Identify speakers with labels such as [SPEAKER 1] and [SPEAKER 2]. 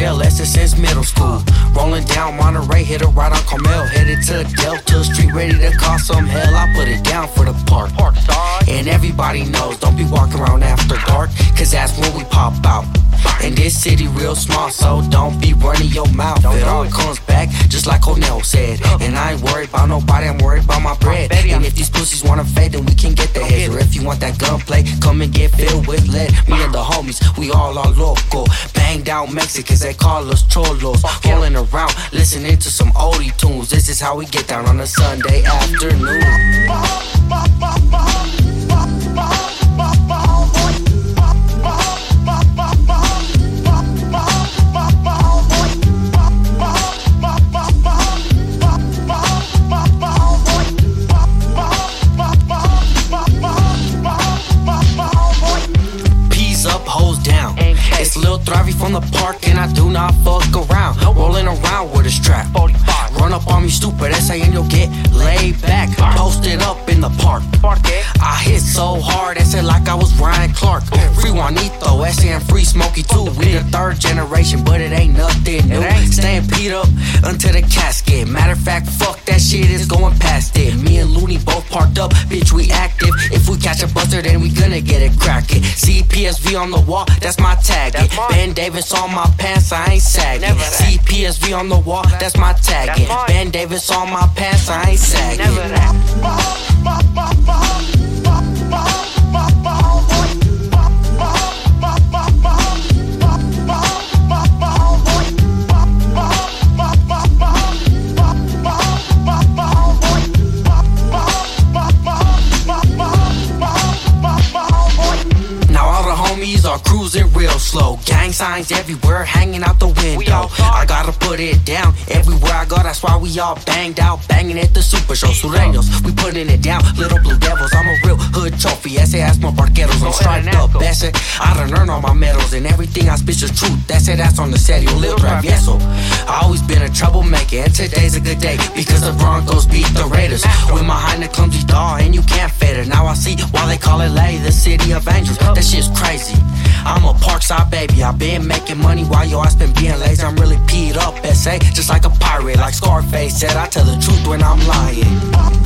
[SPEAKER 1] In and out of jail, ever since middle school. Rolling down Monterey, hit a right on Carmel. Headed to Delta Street, ready to cause some hell. I put it down for the park. And everybody knows, don't be walking around after dark, cause that's when we pop out. And this city real small, so don't be running your mouth. It all comes back, just like Cornell said. And I ain't worried about nobody, I'm worried about my bread. And if these pussies wanna fade, then we can get the heads. Or if you want that gunplay, come and get filled with lead. Me and the homies, we all are local. Banged out Mexicans, they call us cholos. Rolling around, listening to some oldie tunes. This is how we get down on a Sunday afternoon. Peas up, hoes down. It's Lil Thrivey from the park, and I do not fuck around. With a strap. Run up on me stupid, that's and you'll get laid back. Posted up in the park. I hit so hard, that's it like I was Ryan Clark. Free Juanito, S and free Smokey too. We the third generation, but it ain't nothing new. Peed up until the casket. Matter of fact, fuck that shit, it's going past it. Me and parked up, bitch, we active. If we catch a buster, then we gonna get it crackin'. See PSV on the wall, that's my tag.
[SPEAKER 2] That's.
[SPEAKER 1] Ben Davis on my pants, I ain't sagging.
[SPEAKER 2] Never that.
[SPEAKER 1] See PSV on the wall, that's my tag.
[SPEAKER 2] That's.
[SPEAKER 1] Ben Davis on my pants, I ain't sagging. Are cruising real slow. Gang signs everywhere, hanging out the window.
[SPEAKER 2] We all talk.
[SPEAKER 1] I gotta put it down everywhere I go. That's why we all banged out, banging at the Super Show. Sureños, we putting it down. Little Blue Devils, I'm a real hood trophy. Ese asmo parqueros, I'm striped up.
[SPEAKER 2] That's
[SPEAKER 1] it. I done earned all my medals and everything I spit is truth. That's it, that's on the serio. Lil Travieso. I always been a troublemaker, and today's a good day because the Broncos beat the Raiders. With my high neck clumsy dog, and you can't fit it. Now I see why they call it Lay, the city of angels. That shit's crazy. I'm a parkside baby. I've been making money while your ass been being lazy. I'm really peed up, SA, just like a pirate, like Scarface said. I tell the truth when I'm lying.